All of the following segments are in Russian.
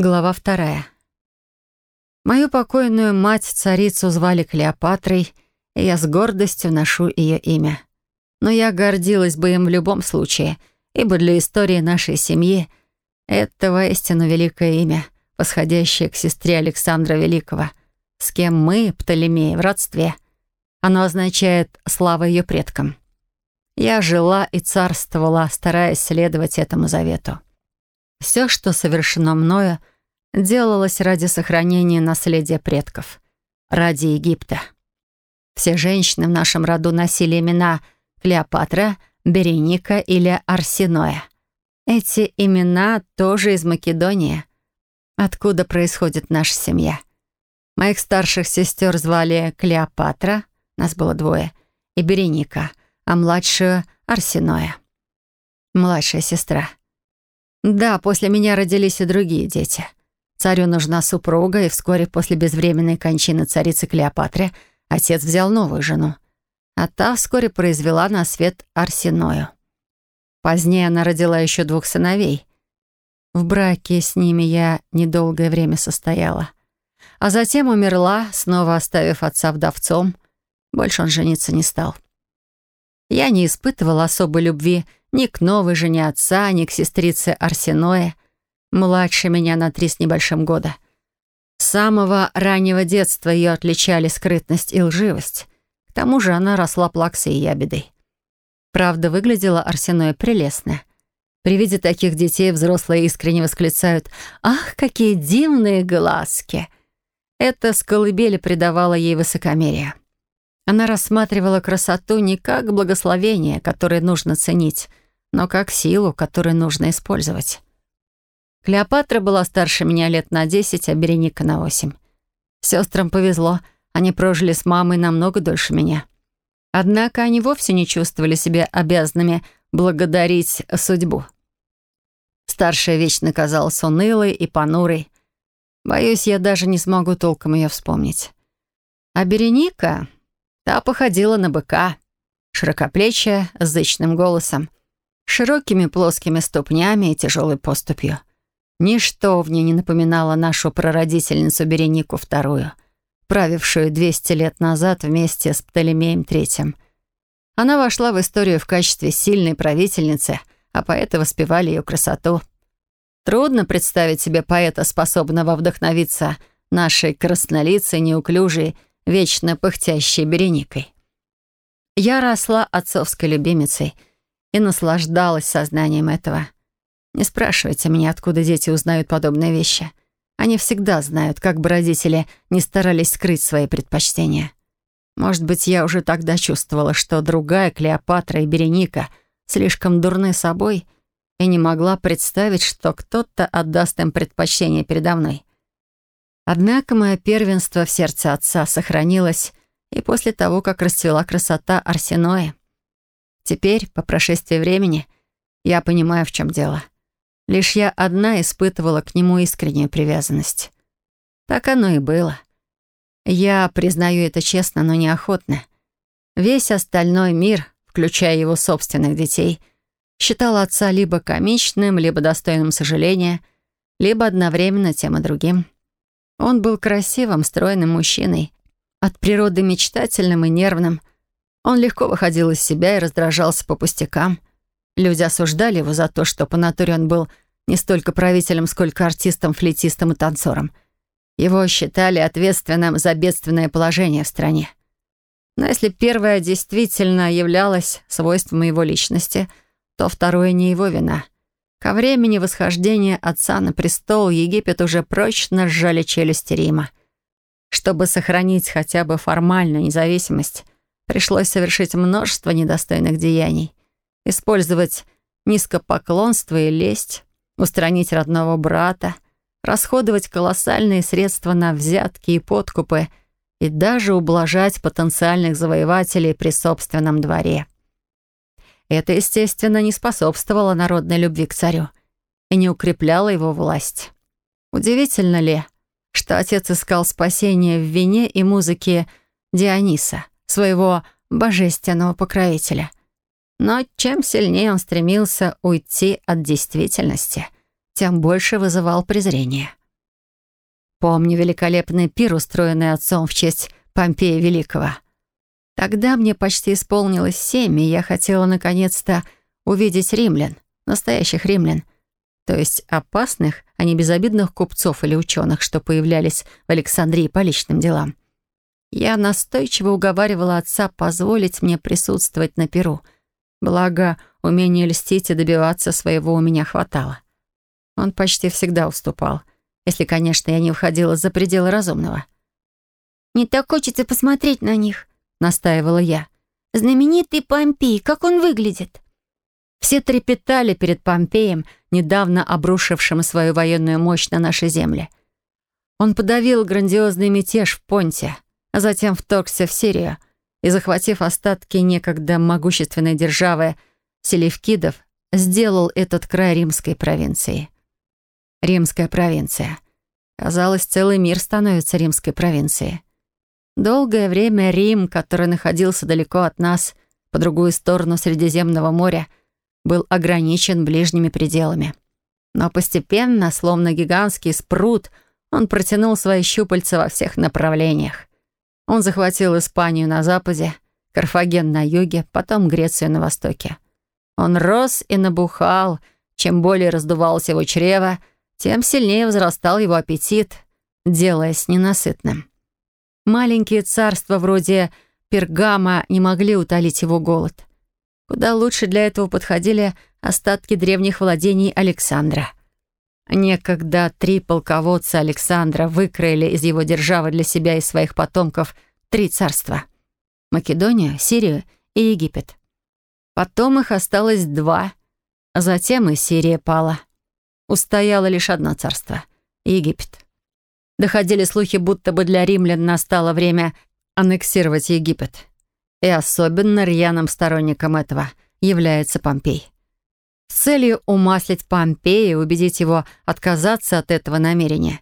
Глава вторая. Мою покойную мать-царицу звали Клеопатрой, и я с гордостью ношу ее имя. Но я гордилась бы им в любом случае, ибо для истории нашей семьи это воистину великое имя, восходящее к сестре Александра Великого, с кем мы, Птолемеи, в родстве. Оно означает «слава ее предкам». Я жила и царствовала, стараясь следовать этому завету. Все, что совершено мною, делалось ради сохранения наследия предков, ради Египта. Все женщины в нашем роду носили имена Клеопатра, Береника или Арсеноя. Эти имена тоже из Македонии, откуда происходит наша семья. Моих старших сестер звали Клеопатра, нас было двое, и Береника, а младшую — Арсеноя. Младшая сестра — да, после меня родились и другие дети. Царю нужна супруга, и вскоре после безвременной кончины царицы Клеопатры отец взял новую жену. А та вскоре произвела на свет Арсеною. Позднее она родила еще двух сыновей. В браке с ними я недолгое время состояла. А затем умерла, снова оставив отца вдовцом. Больше он жениться не стал. Я не испытывала особой любви ни к новой жене отца, ни к сестрице Арсеное, младше меня на три с небольшим года. С самого раннего детства ее отличали скрытность и лживость. К тому же она росла плаксой и ябедой. Правда, выглядела Арсеное прелестно. При виде таких детей взрослые искренне восклицают «Ах, какие дивные глазки!» Это с колыбели придавало ей высокомерие. Она рассматривала красоту не как благословение, которое нужно ценить, но как силу, которую нужно использовать. Клеопатра была старше меня лет на десять, а Береника на восемь. Сестрам повезло, они прожили с мамой намного дольше меня. Однако они вовсе не чувствовали себя обязанными благодарить судьбу. Старшая вечно казалась унылой и понурой. Боюсь, я даже не смогу толком ее вспомнить. А Береника, та походила на быка, широкоплечая, зычным голосом широкими плоскими ступнями и тяжелой поступью. Ничто в ней не напоминало нашу прародительницу Беренику II, правившую 200 лет назад вместе с Птолемеем III. Она вошла в историю в качестве сильной правительницы, а поэты воспевали ее красоту. Трудно представить себе поэта, способного вдохновиться нашей краснолицей, неуклюжей, вечно пыхтящей Береникой. Я росла отцовской любимицей — и наслаждалась сознанием этого. Не спрашивайте меня, откуда дети узнают подобные вещи. Они всегда знают, как бы родители не старались скрыть свои предпочтения. Может быть, я уже тогда чувствовала, что другая Клеопатра и Береника слишком дурны собой и не могла представить, что кто-то отдаст им предпочтение передо мной. Однако мое первенство в сердце отца сохранилось и после того, как расцвела красота Арсеноя. Теперь, по прошествии времени, я понимаю, в чем дело. Лишь я одна испытывала к нему искреннюю привязанность. Так оно и было. Я признаю это честно, но неохотно. Весь остальной мир, включая его собственных детей, считал отца либо комичным, либо достойным сожаления, либо одновременно тем и другим. Он был красивым, стройным мужчиной, от природы мечтательным и нервным, он легко выходил из себя и раздражался по пустякам. Люди осуждали его за то, что по натуре он был не столько правителем, сколько артистом, флейтистом и танцором. Его считали ответственным за бедственное положение в стране. Но если первое действительно являлось свойством его личности, то второе не его вина. Ко времени восхождения отца на престол Египет уже прочно сжали челюсти Рима. Чтобы сохранить хотя бы формальную независимость, Пришлось совершить множество недостойных деяний. Использовать низкопоклонство и лесть, устранить родного брата, расходовать колоссальные средства на взятки и подкупы и даже ублажать потенциальных завоевателей при собственном дворе. Это, естественно, не способствовало народной любви к царю и не укрепляло его власть. Удивительно ли, что отец искал спасение в вине и музыке Диониса — своего божественного покровителя. Но чем сильнее он стремился уйти от действительности, тем больше вызывал презрение. Помню великолепный пир, устроенный отцом в честь Помпея Великого. Тогда мне почти исполнилось семь, и я хотела наконец-то увидеть римлян, настоящих римлян, то есть опасных, а не безобидных купцов или ученых, что появлялись в Александрии по личным делам. Я настойчиво уговаривала отца позволить мне присутствовать на перу. Благо, умение льстить и добиваться своего у меня хватало. Он почти всегда уступал, если, конечно, я не уходила за пределы разумного. «Не так хочется посмотреть на них», — настаивала я. «Знаменитый Помпей, как он выглядит?» Все трепетали перед Помпеем, недавно обрушившим свою военную мощь на наши земли. Он подавил грандиозный мятеж в Понте — затем вторгся в Сирию и, захватив остатки некогда могущественной державы Селевкидов, сделал этот край римской провинции. Римская провинция. Казалось, целый мир становится римской провинцией. Долгое время Рим, который находился далеко от нас, по другую сторону Средиземного моря, был ограничен ближними пределами. Но постепенно, словно гигантский спрут, он протянул свои щупальца во всех направлениях. Он захватил Испанию на западе, Карфаген на юге, потом Грецию на востоке. Он рос и набухал. Чем более раздувалось его чрево, тем сильнее возрастал его аппетит, делаясь ненасытным. Маленькие царства вроде Пергама не могли утолить его голод. Куда лучше для этого подходили остатки древних владений Александра — Некогда три полководца Александра выкроили из его державы для себя и своих потомков три царства — Македонию, Сирию и Египет. Потом их осталось два, а затем и Сирия пала. Устояло лишь одно царство — Египет. Доходили слухи, будто бы для римлян настало время аннексировать Египет. И особенно рьяным сторонником этого является Помпей с целью умаслить Помпея и убедить его отказаться от этого намерения.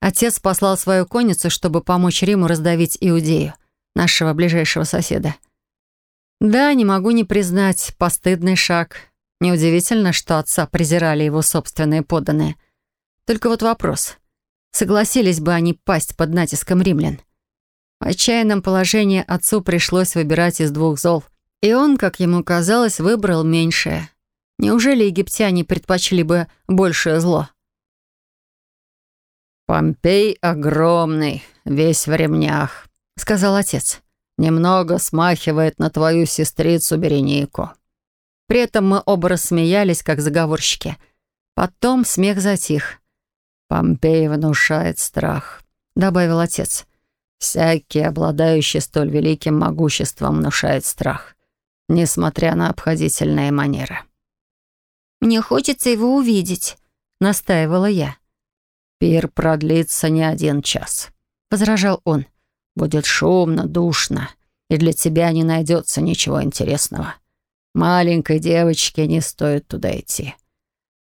Отец послал свою конницу, чтобы помочь Риму раздавить Иудею, нашего ближайшего соседа. Да, не могу не признать, постыдный шаг. Неудивительно, что отца презирали его собственные подданные. Только вот вопрос. Согласились бы они пасть под натиском римлян? В отчаянном положении отцу пришлось выбирать из двух зол. И он, как ему казалось, выбрал меньшее — Неужели египтяне предпочли бы большее зло? «Помпей огромный, весь в ремнях», — сказал отец. «Немного смахивает на твою сестрицу Беренику». При этом мы оба рассмеялись, как заговорщики. Потом смех затих. «Помпей внушает страх», — добавил отец. «Всякий, обладающий столь великим могуществом, внушает страх, несмотря на обходительные манеры». Мне хочется его увидеть», — настаивала я. «Пир продлится не один час», — возражал он. «Будет шумно, душно, и для тебя не найдется ничего интересного. Маленькой девочке не стоит туда идти.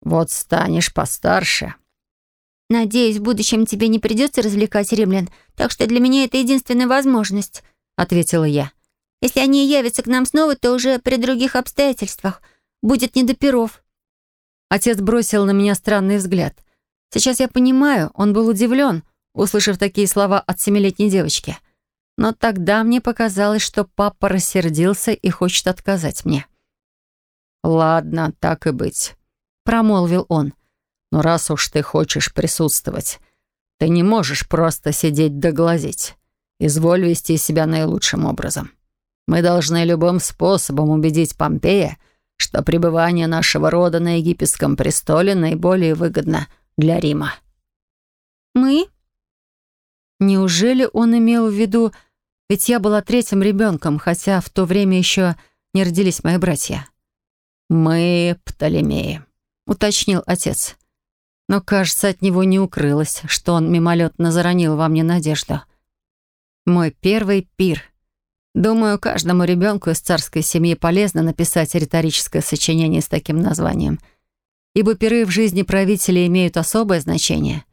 Вот станешь постарше». «Надеюсь, в будущем тебе не придется развлекать римлян, так что для меня это единственная возможность», — ответила я. «Если они явятся к нам снова, то уже при других обстоятельствах. Будет не до перов. Отец бросил на меня странный взгляд. Сейчас я понимаю, он был удивлен, услышав такие слова от семилетней девочки. Но тогда мне показалось, что папа рассердился и хочет отказать мне. «Ладно, так и быть», — промолвил он. «Но раз уж ты хочешь присутствовать, ты не можешь просто сидеть да глазеть. Изволь вести себя наилучшим образом. Мы должны любым способом убедить Помпея, — что пребывание нашего рода на египетском престоле наиболее выгодно для Рима». «Мы?» Неужели он имел в виду... Ведь я была третьим ребенком, хотя в то время еще не родились мои братья. «Мы Птолемеи», — уточнил отец. Но, кажется, от него не укрылось, что он мимолетно заронил во мне надежду. «Мой первый пир. Думаю, каждому ребенку из царской семьи полезно написать риторическое сочинение с таким названием, ибо пиры в жизни правителя имеют особое значение.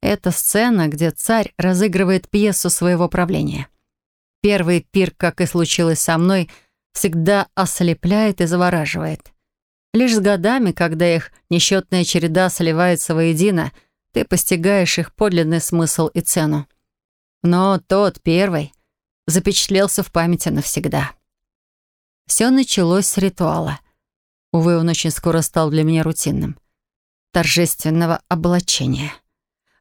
Это сцена, где царь разыгрывает пьесу своего правления. Первый пир, как и случилось со мной, всегда ослепляет и завораживает. Лишь с годами, когда их несчетная череда сливается воедино, ты постигаешь их подлинный смысл и цену. Но тот первый — запечатлелся в памяти навсегда. Все началось с ритуала. Увы, он очень скоро стал для меня рутинным. Торжественного облачения.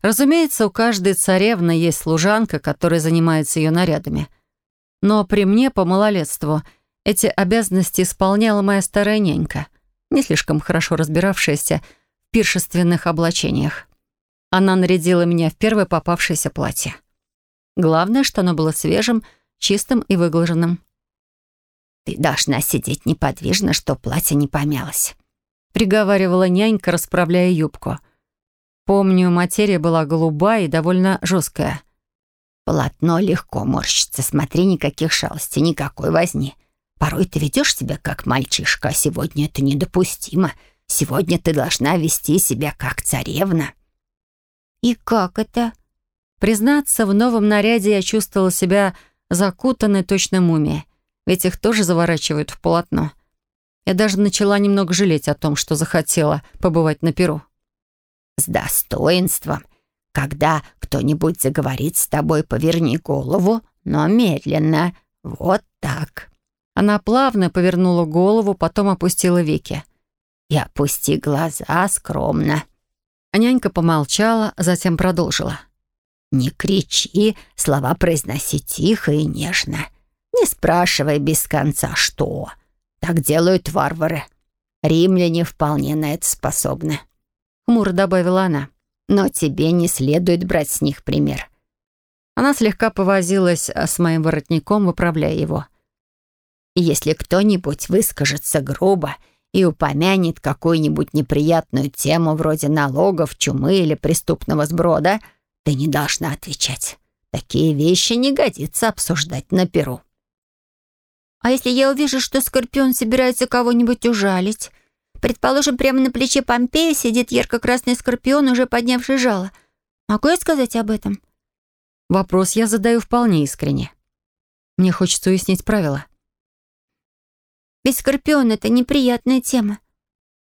Разумеется, у каждой царевны есть служанка, которая занимается ее нарядами. Но при мне по малолетству эти обязанности исполняла моя старая нянька, не слишком хорошо разбиравшаяся в пиршественных облачениях. Она нарядила меня в первое попавшееся платье. Главное, что оно было свежим, чистым и выглаженным. «Ты должна сидеть неподвижно, чтоб платье не помялось», — приговаривала нянька, расправляя юбку. Помню, материя была голубая и довольно жесткая. «Полотно легко морщится, смотри, никаких шалостей, никакой возни. Порой ты ведешь себя как мальчишка, а сегодня это недопустимо. Сегодня ты должна вести себя как царевна». «И как это?» Признаться, в новом наряде я чувствовала себя закутанной точно мумией, ведь их тоже заворачивают в полотно. Я даже начала немного жалеть о том, что захотела побывать на Перу. «С достоинством. Когда кто-нибудь заговорит с тобой, поверни голову, но медленно. Вот так». Она плавно повернула голову, потом опустила веки. «И опусти глаза скромно». А нянька помолчала, затем продолжила. Не кричи, слова произноси тихо и нежно. Не спрашивай без конца «что». Так делают варвары. Римляне вполне на это способны. Хмуро добавила она. Но тебе не следует брать с них пример. Она слегка повозилась а, с моим воротником, выправляя его. «Если кто-нибудь выскажется грубо и упомянет какую-нибудь неприятную тему вроде налогов, чумы или преступного сброда», ты не должна отвечать. Такие вещи не годится обсуждать на перу». «А если я увижу, что Скорпион собирается кого-нибудь ужалить? Предположим, прямо на плече Помпея сидит ярко-красный Скорпион, уже поднявший жало. Могу я сказать об этом?» Вопрос я задаю вполне искренне. Мне хочется уяснить правила. Ведь скорпион — это неприятная тема.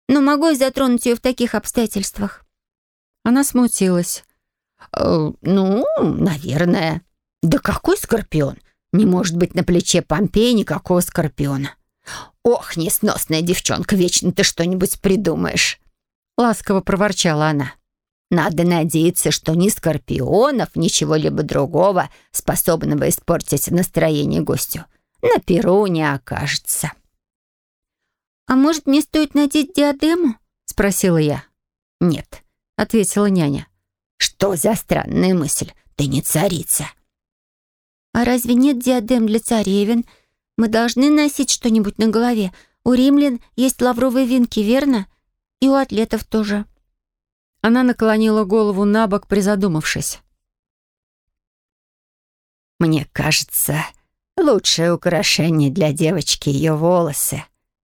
Но могу я затронуть ее в таких обстоятельствах?» Она смутилась. Э, ну, наверное. Да какой скорпион? Не может быть на плече Помпея никакого скорпиона. Ох, несносная девчонка, вечно ты что-нибудь придумаешь. Ласково проворчала она. Надо надеяться, что ни скорпионов, ничего либо другого, способного испортить настроение гостю, на перу не окажется. «А может, мне стоит надеть диадему?» — спросила я. «Нет», — ответила няня. «Что за странная мысль? Ты не царица!» «А разве нет диадем для царевин? Мы должны носить что-нибудь на голове. У римлян есть лавровые венки, верно? И у атлетов тоже». Она наклонила голову на бок, призадумавшись. «Мне кажется, лучшее украшение для девочки — ее волосы.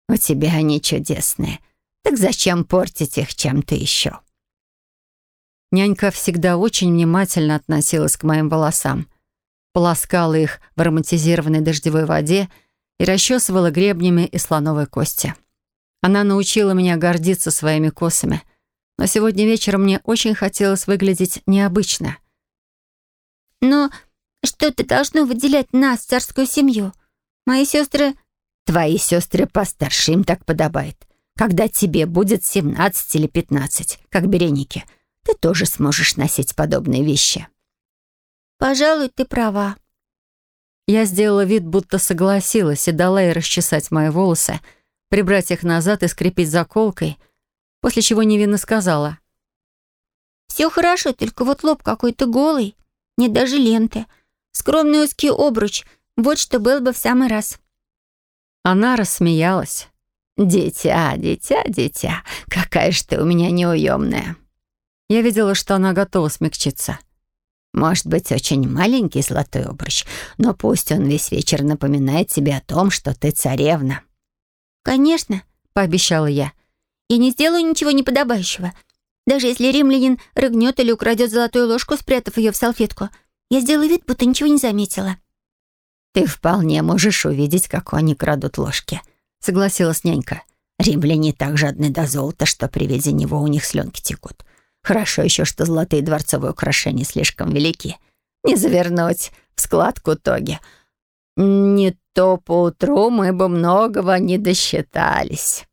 У тебя они чудесные. Так зачем портить их чем-то еще?» Нянька всегда очень внимательно относилась к моим волосам. Полоскала их в ароматизированной дождевой воде и расчесывала гребнями и слоновой кости. Она научила меня гордиться своими косами, но сегодня вечером мне очень хотелось выглядеть необычно. «Но что-то должно выделять нас, царскую семью. Мои сестры...» «Твои сестры постарше, им так подобает. Когда тебе будет 17 или 15, как Береники, ты тоже сможешь носить подобные вещи». «Пожалуй, ты права». Я сделала вид, будто согласилась, и дала ей расчесать мои волосы, прибрать их назад и скрепить заколкой, после чего невинно сказала. «Все хорошо, только вот лоб какой-то голый, не даже ленты. Скромный узкий обруч, вот что было бы в самый раз». Она рассмеялась. «Дитя, дитя, дитя, какая же ты у меня неуемная!» Я видела, что она готова смягчиться. «Может быть, очень маленький золотой обруч, но пусть он весь вечер напоминает тебе о том, что ты царевна». «Конечно», — пообещала я. «Я не сделаю ничего неподобающего. Даже если римлянин рыгнет или украдет золотую ложку, спрятав ее в салфетку, я сделаю вид, будто ничего не заметила». «Ты вполне можешь увидеть, как они крадут ложки», — согласилась нянька. «Римляне так жадны до золота, что при виде него у них слюнки текут. Хорошо еще, что золотые дворцовые украшения слишком велики. Не завернуть в складку тоги. Не то поутру мы бы многого не досчитались.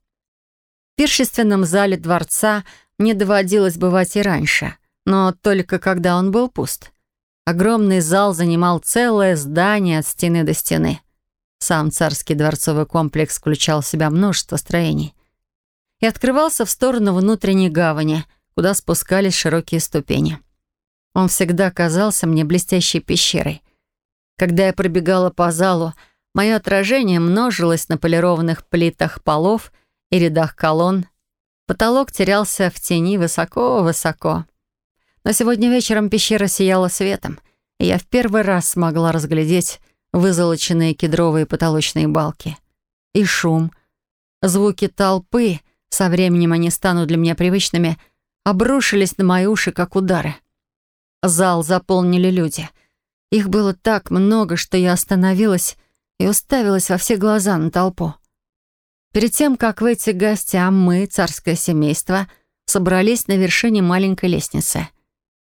В пиршественном зале дворца мне доводилось бывать и раньше, но только когда он был пуст. Огромный зал занимал целое здание от стены до стены. Сам царский дворцовый комплекс включал в себя множество строений и открывался в сторону внутренней гавани — куда спускались широкие ступени. Он всегда казался мне блестящей пещерой. Когда я пробегала по залу, мое отражение множилось на полированных плитах полов и рядах колонн. Потолок терялся в тени высоко-высоко. Но сегодня вечером пещера сияла светом, и я в первый раз смогла разглядеть вызолоченные кедровые потолочные балки. И шум. Звуки толпы, со временем они станут для меня привычными — обрушились на мои уши, как удары. Зал заполнили люди. Их было так много, что я остановилась и уставилась во все глаза на толпу. Перед тем, как выйти к гостям, мы, царское семейство, собрались на вершине маленькой лестницы.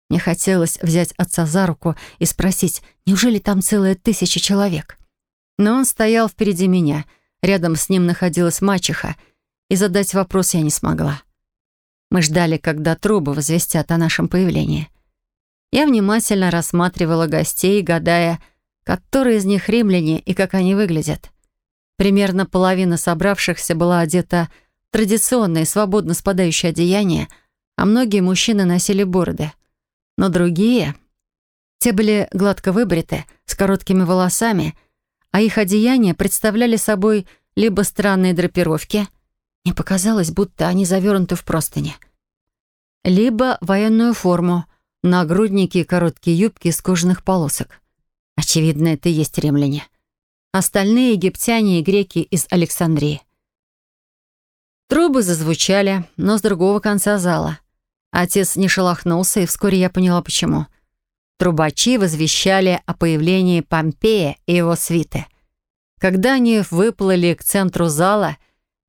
Мне хотелось взять отца за руку и спросить, неужели там целая тысяча человек? Но он стоял впереди меня, рядом с ним находилась мачеха, и задать вопрос я не смогла. Мы ждали, когда трубы возвестят о нашем появлении. Я внимательно рассматривала гостей, гадая, которые из них римляне и как они выглядят. Примерно половина собравшихся была одета в традиционное свободно спадающее одеяние, а многие мужчины носили бороды. Но другие... Те были гладко выбриты, с короткими волосами, а их одеяния представляли собой либо странные драпировки — мне показалось, будто они завернуты в простыни. Либо военную форму, нагрудники и короткие юбки из кожаных полосок. Очевидно, это и есть римляне. Остальные египтяне и греки из Александрии. Трубы зазвучали, но с другого конца зала. Отец не шелохнулся, и вскоре я поняла, почему. Трубачи возвещали о появлении Помпея и его свиты. Когда они выплыли к центру зала,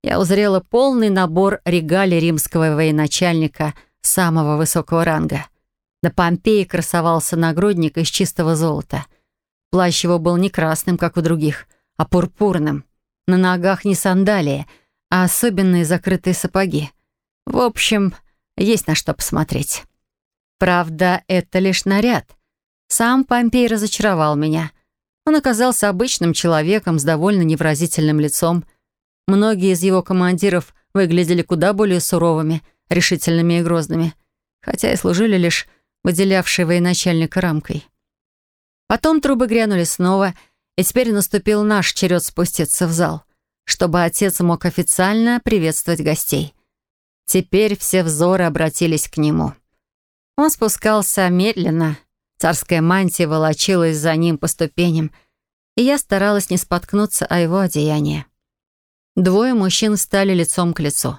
я узрела полный набор регалий римского военачальника самого высокого ранга. На Помпеи красовался нагрудник из чистого золота. Плащ его был не красным, как у других, а пурпурным. На ногах не сандалии, а особенные закрытые сапоги. В общем, есть на что посмотреть. Правда, это лишь наряд. Сам Помпей разочаровал меня. Он оказался обычным человеком с довольно невразительным лицом — Многие из его командиров выглядели куда более суровыми, решительными и грозными, хотя и служили лишь выделявшей военачальника рамкой. Потом трубы грянули снова, и теперь наступил наш черед спуститься в зал, чтобы отец мог официально приветствовать гостей. Теперь все взоры обратились к нему. Он спускался медленно, царская мантия волочилась за ним по ступеням, и я старалась не споткнуться о его одеянии. Двое мужчин стали лицом к лицу.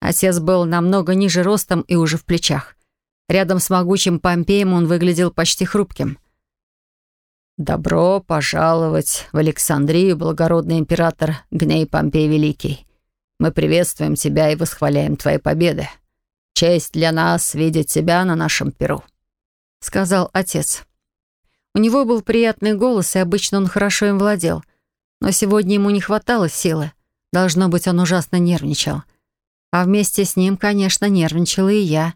Отец был намного ниже ростом и уже в плечах. Рядом с могучим Помпеем он выглядел почти хрупким. «Добро пожаловать в Александрию, благородный император Гней Помпей Великий. Мы приветствуем тебя и восхваляем твои победы. Честь для нас видеть тебя на нашем перу», — сказал отец. У него был приятный голос, и обычно он хорошо им владел. Но сегодня ему не хватало силы. Должно быть, он ужасно нервничал. А вместе с ним, конечно, нервничала и я,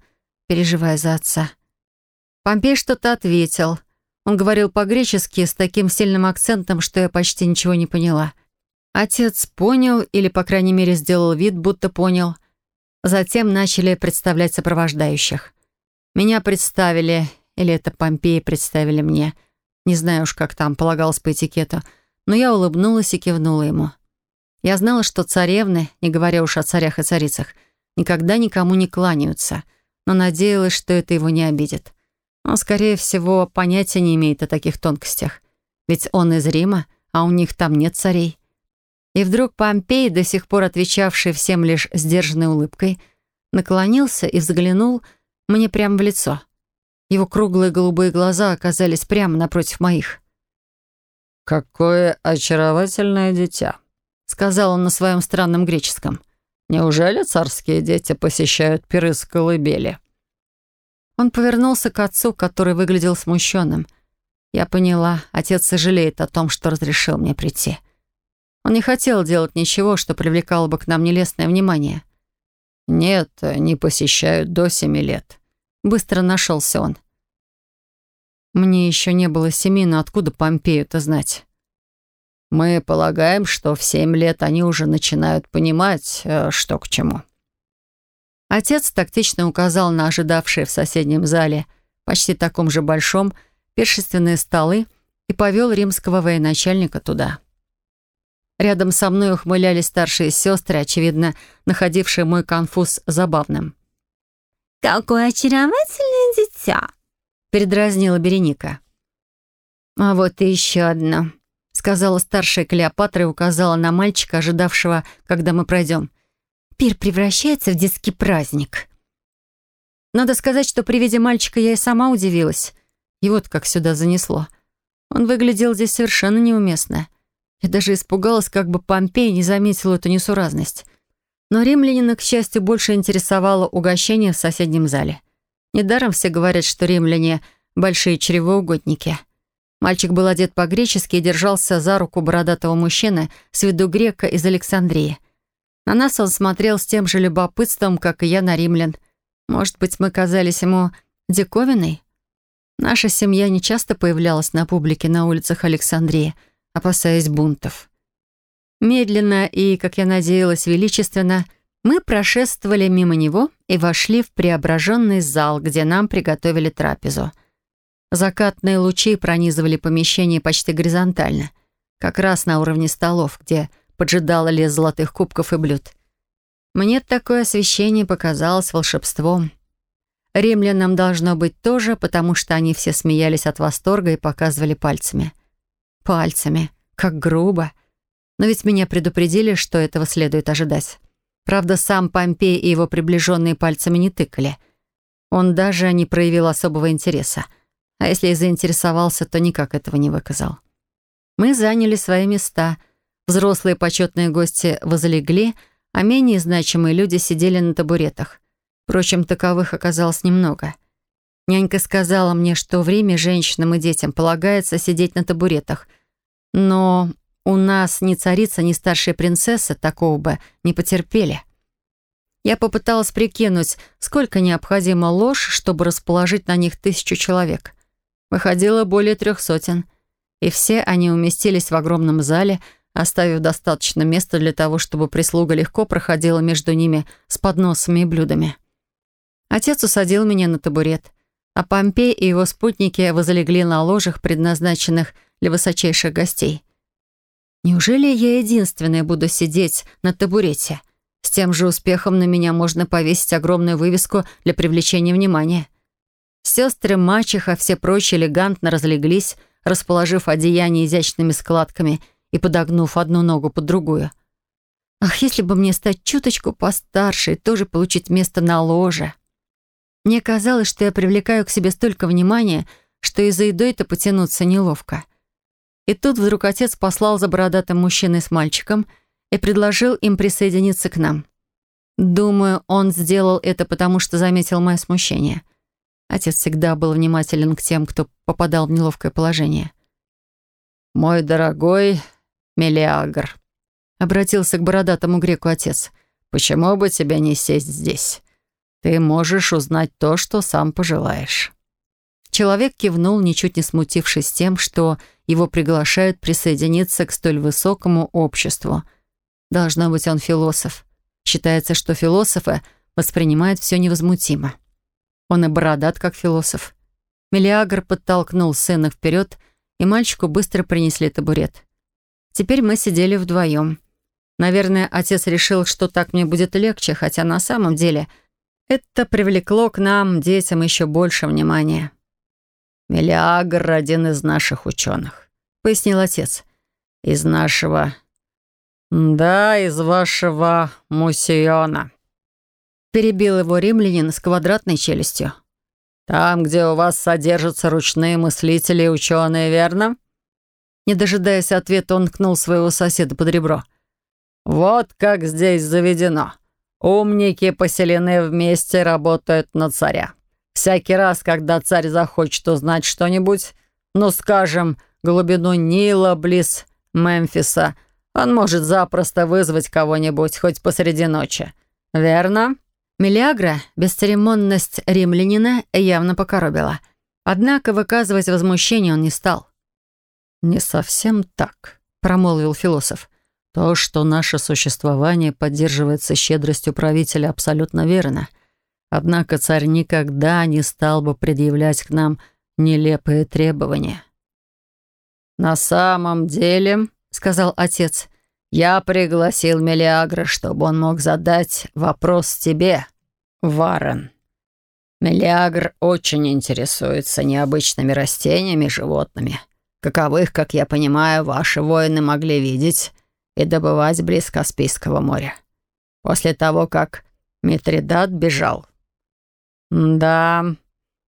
переживая за отца. Помпей что-то ответил. Он говорил по-гречески с таким сильным акцентом, что я почти ничего не поняла. Отец понял, или, по крайней мере, сделал вид, будто понял. Затем начали представлять сопровождающих. Меня представили, или это Помпеи представили мне. Не знаю уж, как там полагалось по этикету, но я улыбнулась и кивнула ему. Я знала, что царевны, не говоря уж о царях и царицах, никогда никому не кланяются, но надеялась, что это его не обидит. Он, скорее всего, понятия не имеет о таких тонкостях. Ведь он из Рима, а у них там нет царей. И вдруг Помпей, до сих пор отвечавший всем лишь сдержанной улыбкой, наклонился и взглянул мне прямо в лицо. Его круглые голубые глаза оказались прямо напротив моих. «Какое очаровательное дитя!» сказал он на своем странном греческом. «Неужели царские дети посещают пиры с колыбели?» Он повернулся к отцу, который выглядел смущенным. Я поняла, отец сожалеет о том, что разрешил мне прийти. Он не хотел делать ничего, что привлекало бы к нам нелестное внимание. «Нет, не посещают до семи лет». Быстро нашелся он. Мне еще не было семи, но откуда Помпею-то знать? Мы полагаем, что в семь лет они уже начинают понимать, э, что к чему». Отец тактично указал на ожидавшие в соседнем зале, почти таком же большом, пиршественные столы и повел римского военачальника туда. Рядом со мной ухмылялись старшие сестры, очевидно, находившие мой конфуз забавным. «Какое очаровательное дитя!» — передразнила Береника. «А вот и еще одно», сказала старшая Клеопатра и указала на мальчика, ожидавшего, когда мы пройдем. «Пир превращается в детский праздник». Надо сказать, что при виде мальчика я и сама удивилась. И вот как сюда занесло. Он выглядел здесь совершенно неуместно. Я даже испугалась, как бы Помпей не заметил эту несуразность. Но римлянина, к счастью, больше интересовало угощение в соседнем зале. Недаром все говорят, что римляне — большие чревоугодники — Мальчик был одет по-гречески и держался за руку бородатого мужчины с виду грека из Александрии. На нас он смотрел с тем же любопытством, как и я на римлян. Может быть, мы казались ему диковиной? Наша семья не часто появлялась на публике на улицах Александрии, опасаясь бунтов. Медленно и, как я надеялась, величественно — мы прошествовали мимо него и вошли в преображенный зал, где нам приготовили трапезу — Закатные лучи пронизывали помещение почти горизонтально, как раз на уровне столов, где поджидало лес золотых кубков и блюд. Мне такое освещение показалось волшебством. Римлянам должно быть тоже, потому что они все смеялись от восторга и показывали пальцами. Пальцами. Как грубо. Но ведь меня предупредили, что этого следует ожидать. Правда, сам Помпей и его приближенные пальцами не тыкали. Он даже не проявил особого интереса — а если и заинтересовался, то никак этого не выказал. Мы заняли свои места. Взрослые почетные гости возлегли, а менее значимые люди сидели на табуретах. Впрочем, таковых оказалось немного. Нянька сказала мне, что время женщинам и детям полагается сидеть на табуретах. Но у нас ни царица, ни старшая принцесса такого бы не потерпели. Я попыталась прикинуть, сколько необходимо ложь, чтобы расположить на них тысячу человек — Выходило более трех сотен. И все они уместились в огромном зале, оставив достаточно места для того, чтобы прислуга легко проходила между ними с подносами и блюдами. Отец усадил меня на табурет, а Помпей и его спутники возлегли на ложах, предназначенных для высочайших гостей. Неужели я единственная буду сидеть на табурете? С тем же успехом на меня можно повесить огромную вывеску для привлечения внимания — Сестры мачеха, все прочие элегантно разлеглись, расположив одеяние изящными складками и подогнув одну ногу под другую. Ах, если бы мне стать чуточку постарше и тоже получить место на ложе. Мне казалось, что я привлекаю к себе столько внимания, что из-за едой-то потянуться неловко. И тут вдруг отец послал за бородатым мужчиной с мальчиком и предложил им присоединиться к нам. Думаю, он сделал это, потому что заметил мое смущение — Отец всегда был внимателен к тем, кто попадал в неловкое положение. «Мой дорогой Мелиагр», — обратился к бородатому греку отец, — «почему бы тебе не сесть здесь? Ты можешь узнать то, что сам пожелаешь». Человек кивнул, ничуть не смутившись тем, что его приглашают присоединиться к столь высокому обществу. Должно быть, он философ. Считается, что философы воспринимают все невозмутимо. Он и бородат, как философ. Мелиагр подтолкнул сына вперед, и мальчику быстро принесли табурет. Теперь мы сидели вдвоем. Наверное, отец решил, что так мне будет легче, хотя на самом деле это привлекло к нам, детям, еще больше внимания. «Мелиагр — один из наших ученых», — пояснил отец. «Из нашего...» «Да, из вашего Мусиона», Перебил его римлянин с квадратной челюстью. «Там, где у вас содержатся ручные мыслители и ученые, верно?» Не дожидаясь ответа, он кнул своего соседа под ребро. «Вот как здесь заведено. Умники поселенные вместе, работают на царя. Всякий раз, когда царь захочет узнать что-нибудь, ну, скажем, глубину Нила близ Мемфиса, он может запросто вызвать кого-нибудь хоть посреди ночи. Верно?» Мелиагра бесцеремонность римлянина явно покоробила. Однако выказывать возмущение он не стал. «Не совсем так», — промолвил философ. «То, что наше существование поддерживается щедростью правителя, абсолютно верно. Однако царь никогда не стал бы предъявлять к нам нелепые требования». «На самом деле», — сказал отец, — я пригласил Мелиагра, чтобы он мог задать вопрос тебе, Варен. Мелиагр очень интересуется необычными растениями и животными, каковых, как я понимаю, ваши воины могли видеть и добывать близ Каспийского моря. После того, как Митридат бежал. «Да»,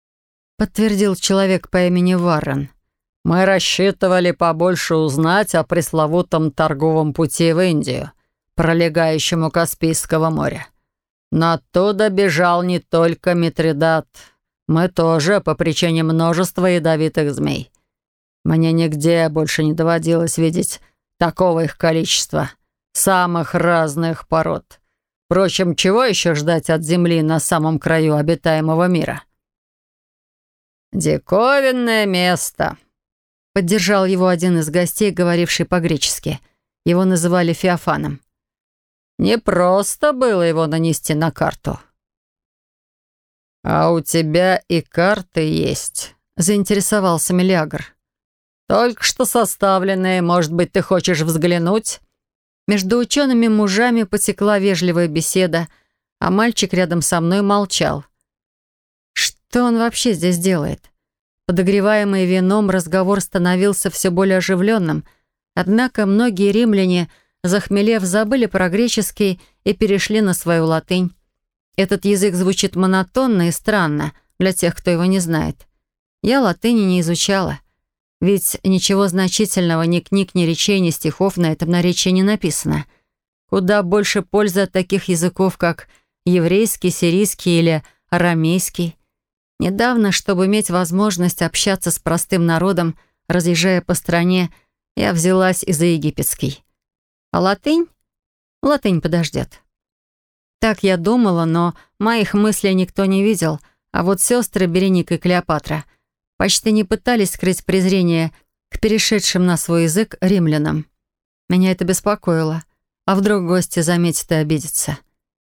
— подтвердил человек по имени Варен, — мы рассчитывали побольше узнать о пресловутом торговом пути в Индию, пролегающем у Каспийского моря. Но оттуда бежал не только Митридат. Мы тоже по причине множества ядовитых змей. Мне нигде больше не доводилось видеть такого их количества, самых разных пород. Впрочем, чего еще ждать от Земли на самом краю обитаемого мира? «Диковинное место», Поддержал его один из гостей, говоривший по-гречески. Его называли Феофаном. «Не просто было его нанести на карту». «А у тебя и карты есть», — заинтересовался Мелиагр. «Только что составленные, может быть, ты хочешь взглянуть?» Между учеными мужами потекла вежливая беседа, а мальчик рядом со мной молчал. «Что он вообще здесь делает?» Подогреваемый вином разговор становился все более оживленным, однако многие римляне, захмелев, забыли про греческий и перешли на свою латынь. Этот язык звучит монотонно и странно для тех, кто его не знает. Я латыни не изучала, ведь ничего значительного ни книг, ни речей, ни стихов на этом наречии не написано. Куда больше пользы от таких языков, как еврейский, сирийский или арамейский. Недавно, чтобы иметь возможность общаться с простым народом, разъезжая по стране, я взялась и за египетский. А латынь? Латынь подождет. Так я думала, но моих мыслей никто не видел, а вот сестры Береник и Клеопатра почти не пытались скрыть презрение к перешедшим на свой язык римлянам. Меня это беспокоило. А вдруг гости заметят и обидятся?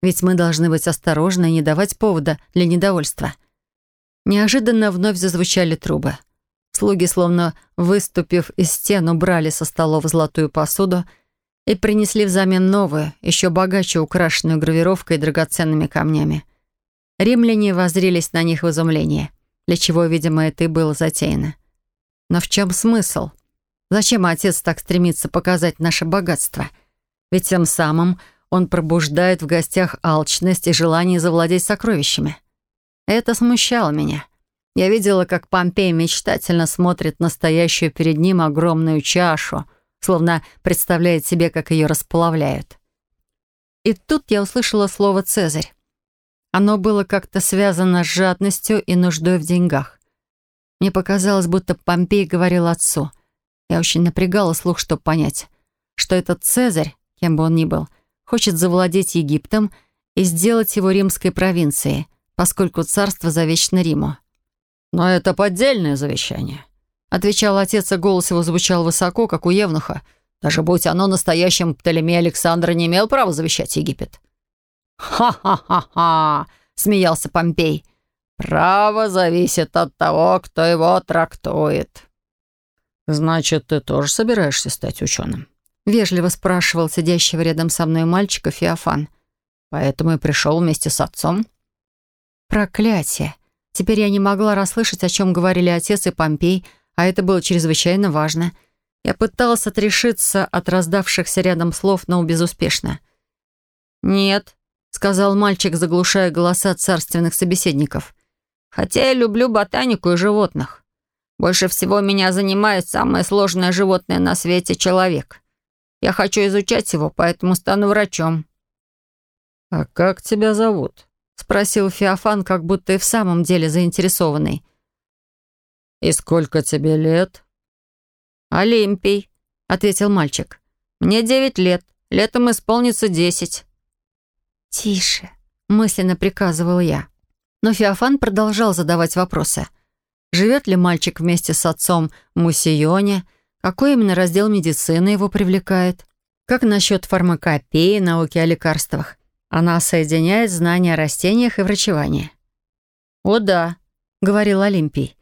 Ведь мы должны быть осторожны и не давать повода для недовольства. Неожиданно вновь зазвучали трубы. Слуги, словно выступив из стен, убрали со столов золотую посуду и принесли взамен новую, еще богаче украшенную гравировкой и драгоценными камнями. Римляне возрились на них в изумлении, для чего, видимо, это и было затеяно. Но в чем смысл? Зачем отец так стремится показать наше богатство? Ведь тем самым он пробуждает в гостях алчность и желание завладеть сокровищами. Это смущало меня. Я видела, как Помпей мечтательно смотрит настоящую перед ним огромную чашу, словно представляет себе, как ее расплавляют. И тут я услышала слово «Цезарь». Оно было как-то связано с жадностью и нуждой в деньгах. Мне показалось, будто Помпей говорил отцу. Я очень напрягала слух, чтобы понять, что этот Цезарь, кем бы он ни был, хочет завладеть Египтом и сделать его римской провинцией — поскольку царство завещано Риму. «Но это поддельное завещание», — отвечал отец, и голос его звучал высоко, как у Евнуха. «Даже будь оно настоящим, Птолемей Александр не имел права завещать Египет». «Ха-ха-ха-ха!» — смеялся Помпей. «Право зависит от того, кто его трактует». «Значит, ты тоже собираешься стать ученым?» — вежливо спрашивал сидящего рядом со мной мальчика Феофан. «Поэтому и пришел вместе с отцом». Проклятие! Теперь я не могла расслышать, о чем говорили отец и Помпей, а это было чрезвычайно важно. Я пыталась отрешиться от раздавшихся рядом слов, но безуспешно. «Нет», — сказал мальчик, заглушая голоса царственных собеседников. «Хотя я люблю ботанику и животных. Больше всего меня занимает самое сложное животное на свете — человек. Я хочу изучать его, поэтому стану врачом». «А как тебя зовут?» спросил Феофан, как будто и в самом деле заинтересованный. «И сколько тебе лет?» «Олимпий», — ответил мальчик. «Мне девять лет. Летом исполнится десять». «Тише», — мысленно приказывал я. Но Феофан продолжал задавать вопросы. Живет ли мальчик вместе с отцом в Мусионе? Какой именно раздел медицины его привлекает? Как насчет фармакопеи, науки о лекарствах? Она соединяет знания о растениях и врачевании». «О да», — говорил Олимпий.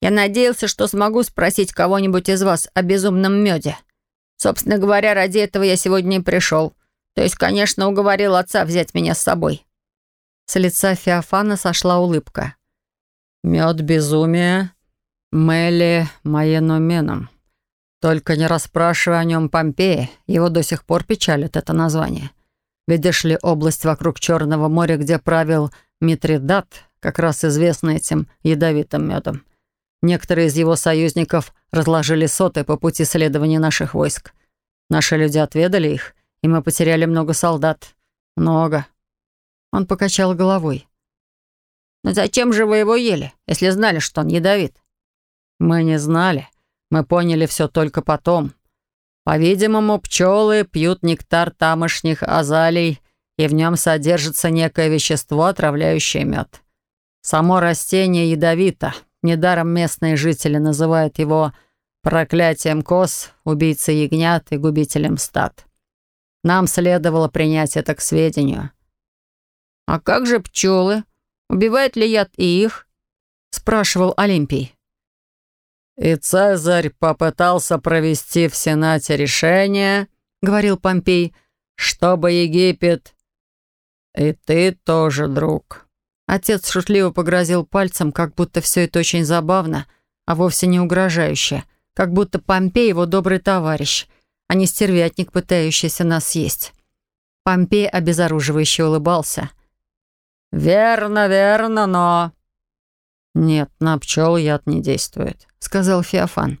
«Я надеялся, что смогу спросить кого-нибудь из вас о безумном меде. Собственно говоря, ради этого я сегодня и пришел. То есть, конечно, уговорил отца взять меня с собой». С лица Феофана сошла улыбка. «Мед безумия, Мели Маеноменом. Только не расспрашивай о нем Помпея, его до сих пор печалит это название. Видишь ли, область вокруг Черного моря, где правил Митридат, как раз известна этим ядовитым медом. Некоторые из его союзников разложили соты по пути следования наших войск. Наши люди отведали их, и мы потеряли много солдат. Много. Он покачал головой. «Но зачем же вы его ели, если знали, что он ядовит?» «Мы не знали. Мы поняли все только потом. По-видимому, пчелы пьют нектар тамошних азалий, и в нем содержится некое вещество, отравляющее мед. Само растение ядовито. Недаром местные жители называют его проклятием коз, убийцей ягнят и губителем стад. Нам следовало принять это к сведению. «А как же пчелы? Убивает ли яд и их?» — спрашивал Олимпий. «И Цезарь попытался провести в Сенате решение, — говорил Помпей, — чтобы Египет... И ты тоже, друг». Отец шутливо погрозил пальцем, как будто все это очень забавно, а вовсе не угрожающе, как будто Помпей его добрый товарищ, а не стервятник, пытающийся нас съесть. Помпей обезоруживающе улыбался. «Верно, верно, но...» «Нет, на пчел яд не действует», — сказал Феофан.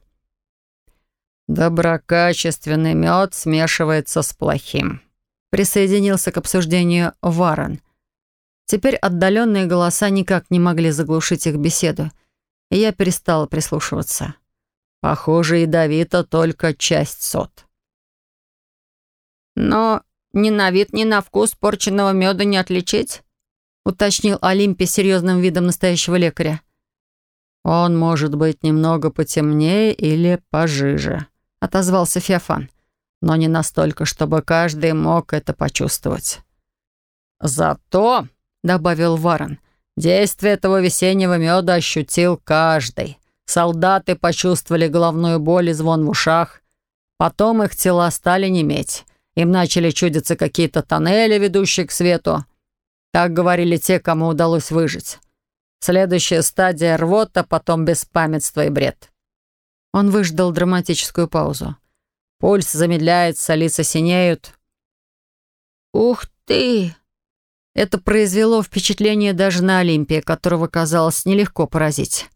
«Доброкачественный мед смешивается с плохим», — присоединился к обсуждению Варон. Теперь отдаленные голоса никак не могли заглушить их беседу, и я перестала прислушиваться. «Похоже, ядовито только часть сот». «Но ни на вид, ни на вкус порченного меда не отличить?» уточнил Олимпий серьезным видом настоящего лекаря. «Он может быть немного потемнее или пожиже», — отозвался Феофан. «Но не настолько, чтобы каждый мог это почувствовать». «Зато», — добавил Варон, — «действие этого весеннего меда ощутил каждый. Солдаты почувствовали головную боль и звон в ушах. Потом их тела стали неметь. Им начали чудиться какие-то тоннели, ведущие к свету. Так говорили те, кому удалось выжить. Следующая стадия — рвота, потом беспамятство и бред. Он выждал драматическую паузу. Пульс замедляется, лица синеют. «Ух ты!» Это произвело впечатление даже на Олимпия, которого казалось нелегко поразить.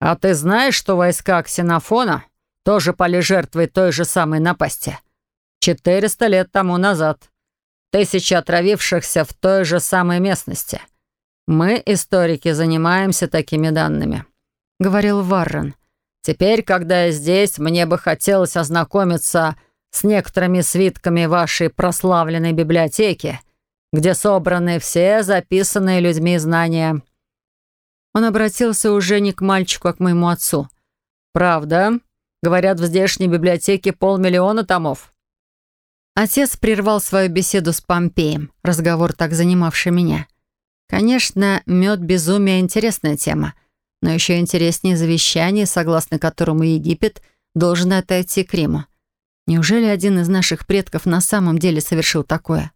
«А ты знаешь, что войска Ксенофона тоже пали жертвой той же самой напасти? 400 лет тому назад», тысячи отравившихся в той же самой местности. Мы, историки, занимаемся такими данными», — говорил Варрен. «Теперь, когда я здесь, мне бы хотелось ознакомиться с некоторыми свитками вашей прославленной библиотеки, где собраны все записанные людьми знания». Он обратился уже не к мальчику, а к моему отцу. «Правда?» Говорят, в здешней библиотеке полмиллиона томов. Отец прервал свою беседу с Помпеем, разговор так занимавший меня. Конечно, мед безумия — интересная тема, но еще интереснее завещание, согласно которому Египет должен отойти к Риму. Неужели один из наших предков на самом деле совершил такое?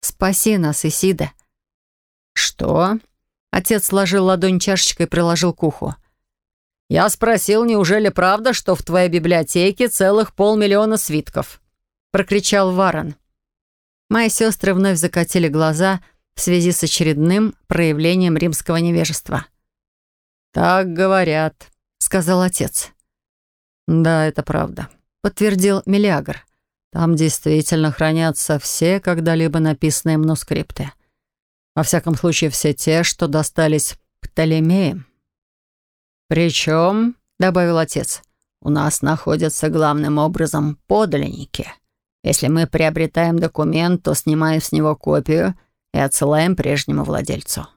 Спаси нас, Исида. Что? Отец сложил ладонь чашечкой и приложил к уху. «Я спросил, неужели правда, что в твоей библиотеке целых полмиллиона свитков?» прокричал Варон. Мои сестры вновь закатили глаза в связи с очередным проявлением римского невежества. «Так говорят», — сказал отец. «Да, это правда», — подтвердил Мелиагр. «Там действительно хранятся все когда-либо написанные манускрипты. Во всяком случае, все те, что достались Птолемеям». «Причем», — добавил отец, — «у нас находятся главным образом подлинники». Если мы приобретаем документ, то снимаем с него копию и отсылаем прежнему владельцу».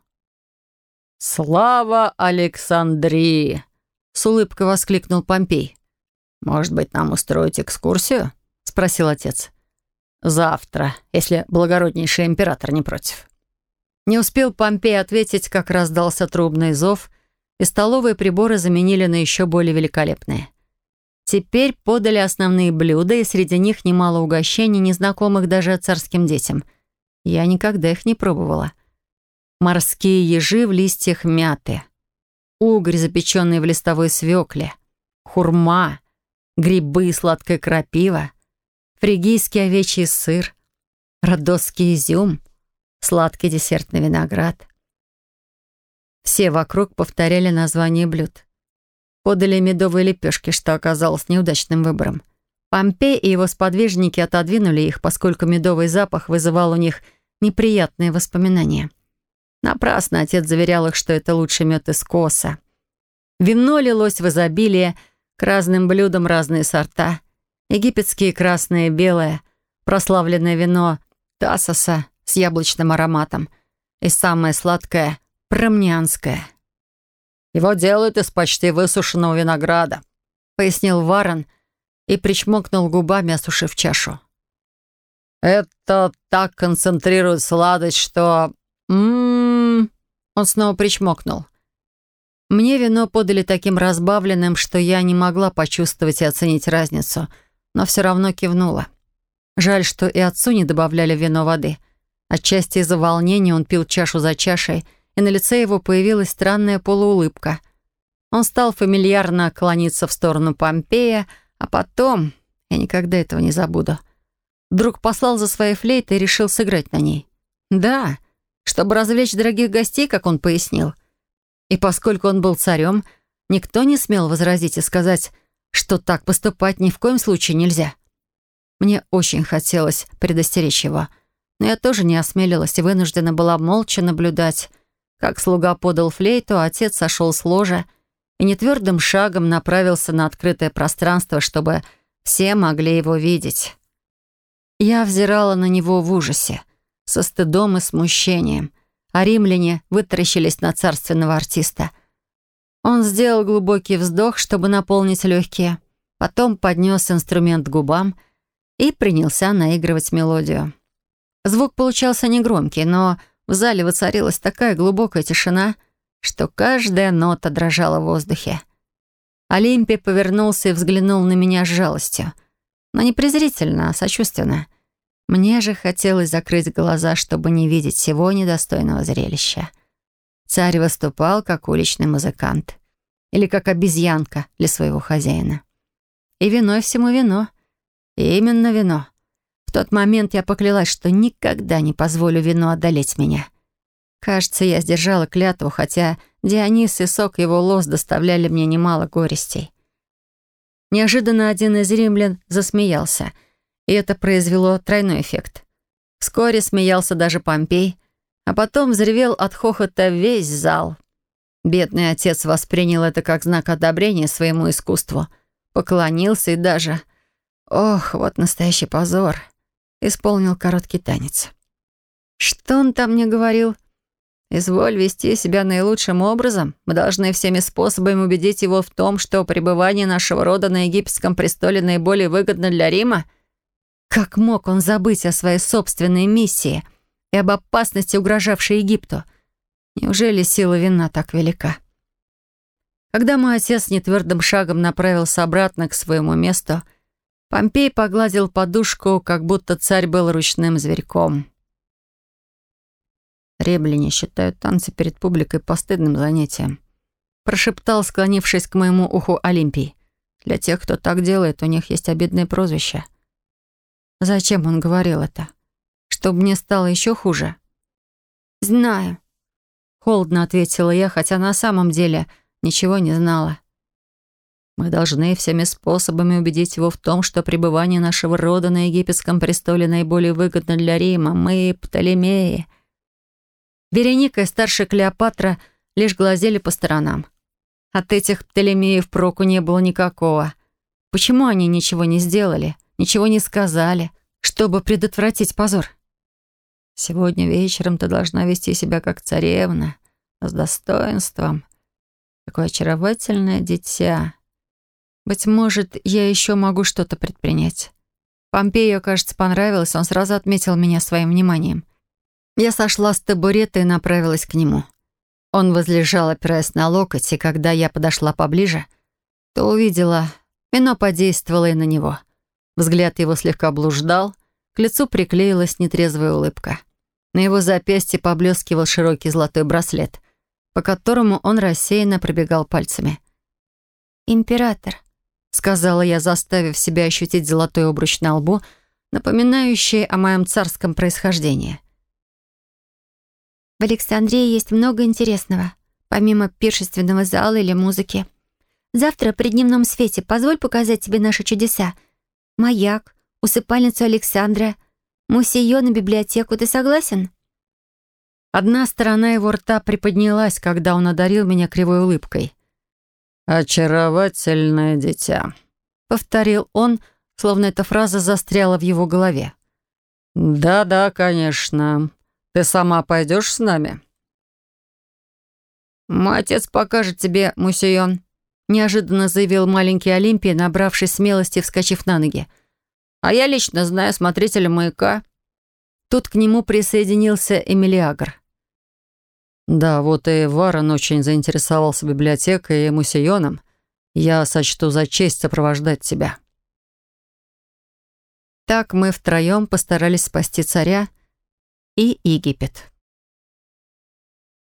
«Слава Александрии!» — с улыбкой воскликнул Помпей. «Может быть, нам устроить экскурсию?» — спросил отец. «Завтра, если благороднейший император не против». Не успел Помпей ответить, как раздался трубный зов, и столовые приборы заменили на еще более великолепные — Теперь подали основные блюда, и среди них немало угощений, незнакомых даже царским детям. Я никогда их не пробовала. Морские ежи в листьях мяты, угорь, запеченный в листовой свекле, хурма, грибы и сладкое крапива, фригийский овечий сыр, родосский изюм, сладкий десертный виноград. Все вокруг повторяли название блюд подали медовые лепешки, что оказалось неудачным выбором. Помпей и его сподвижники отодвинули их, поскольку медовый запах вызывал у них неприятные воспоминания. Напрасно отец заверял их, что это лучший мед из коса. Вино лилось в изобилие, к разным блюдам разные сорта. Египетские красное и белое, прославленное вино Тасоса с яблочным ароматом и самое сладкое — промнянское — его делают из почти высушенного винограда», — пояснил Варен и причмокнул губами, осушив чашу. «Это так концентрирует сладость, что...» М -м -м Он снова причмокнул. «Мне вино подали таким разбавленным, что я не могла почувствовать и оценить разницу, но все равно кивнула. Жаль, что и отцу не добавляли вино воды. Отчасти из-за волнения он пил чашу за чашей — и на лице его появилась странная полуулыбка. Он стал фамильярно клониться в сторону Помпея, а потом, я никогда этого не забуду, вдруг послал за своей флейтой и решил сыграть на ней. Да, чтобы развлечь дорогих гостей, как он пояснил. И поскольку он был царем, никто не смел возразить и сказать, что так поступать ни в коем случае нельзя. Мне очень хотелось предостеречь его, но я тоже не осмелилась и вынуждена была молча наблюдать, как слуга подал флейту, отец сошел с ложа и нетвердым шагом направился на открытое пространство, чтобы все могли его видеть. Я взирала на него в ужасе, со стыдом и смущением, а римляне вытаращились на царственного артиста. Он сделал глубокий вздох, чтобы наполнить легкие, потом поднес инструмент к губам и принялся наигрывать мелодию. Звук получался негромкий, но в зале воцарилась такая глубокая тишина, что каждая нота дрожала в воздухе. Олимпий повернулся и взглянул на меня с жалостью. Но не презрительно, а сочувственно. Мне же хотелось закрыть глаза, чтобы не видеть всего недостойного зрелища. Царь выступал как уличный музыкант. Или как обезьянка для своего хозяина. И виной всему вино. И именно вино. В тот момент я поклялась, что никогда не позволю вину одолеть меня. Кажется, я сдержала клятву, хотя Дионис и сок его лоз доставляли мне немало горестей. Неожиданно один из римлян засмеялся, и это произвело тройной эффект. Вскоре смеялся даже Помпей, а потом взревел от хохота весь зал. Бедный отец воспринял это как знак одобрения своему искусству, поклонился и даже... Ох, вот настоящий позор! исполнил короткий танец. «Что он там мне говорил?» «Изволь вести себя наилучшим образом. Мы должны всеми способами убедить его в том, что пребывание нашего рода на египетском престоле наиболее выгодно для Рима». Как мог он забыть о своей собственной миссии и об опасности, угрожавшей Египту? Неужели сила вина так велика? Когда мой отец нетвердым шагом направился обратно к своему месту, Помпей погладил подушку, как будто царь был ручным зверьком. «Ремляне считают танцы перед публикой постыдным занятием», прошептал, склонившись к моему уху Олимпий. «Для тех, кто так делает, у них есть обидное прозвище». «Зачем он говорил это? Чтобы мне стало еще хуже?» «Знаю», — холодно ответила я, хотя на самом деле ничего не знала. Мы должны всеми способами убедить его в том, что пребывание нашего рода на египетском престоле наиболее выгодно для Рима. Мы — Птолемеи». Вереника и старшая Клеопатра лишь глазели по сторонам. От этих Птолемеев проку не было никакого. Почему они ничего не сделали, ничего не сказали, чтобы предотвратить позор? «Сегодня вечером ты должна вести себя как царевна, с достоинством. Какое очаровательное дитя!» Быть может, я еще могу что-то предпринять. Помпею, кажется, понравилось, он сразу отметил меня своим вниманием. Я сошла с табурета и направилась к нему. Он возлежал, опираясь на локоть, и когда я подошла поближе, то увидела, вино подействовало и на него. Взгляд его слегка блуждал, к лицу приклеилась нетрезвая улыбка. На его запястье поблескивал широкий золотой браслет, по которому он рассеянно пробегал пальцами. «Император», сказала я, заставив себя ощутить золотой обруч на лбу, напоминающий о моем царском происхождении. В Александрии есть много интересного, помимо пиршественного зала или музыки. Завтра при дневном свете позволь показать тебе наши чудеса. Маяк, усыпальницу Александра, мусейон и библиотеку. Ты согласен?» Одна сторона его рта приподнялась, когда он одарил меня кривой улыбкой. «Очаровательное дитя», — повторил он, словно эта фраза застряла в его голове. «Да-да, конечно. Ты сама пойдешь с нами?» «Мой отец покажет тебе, Мусион», — неожиданно заявил маленький Олимпий, набравшись смелости, вскочив на ноги. «А я лично знаю смотрителя маяка». Тут к нему присоединился Эмилиагр. Да, вот и Варон очень заинтересовался библиотекой и мусионом. Я сочту за честь сопровождать тебя. Так мы втроем постарались спасти царя и Египет.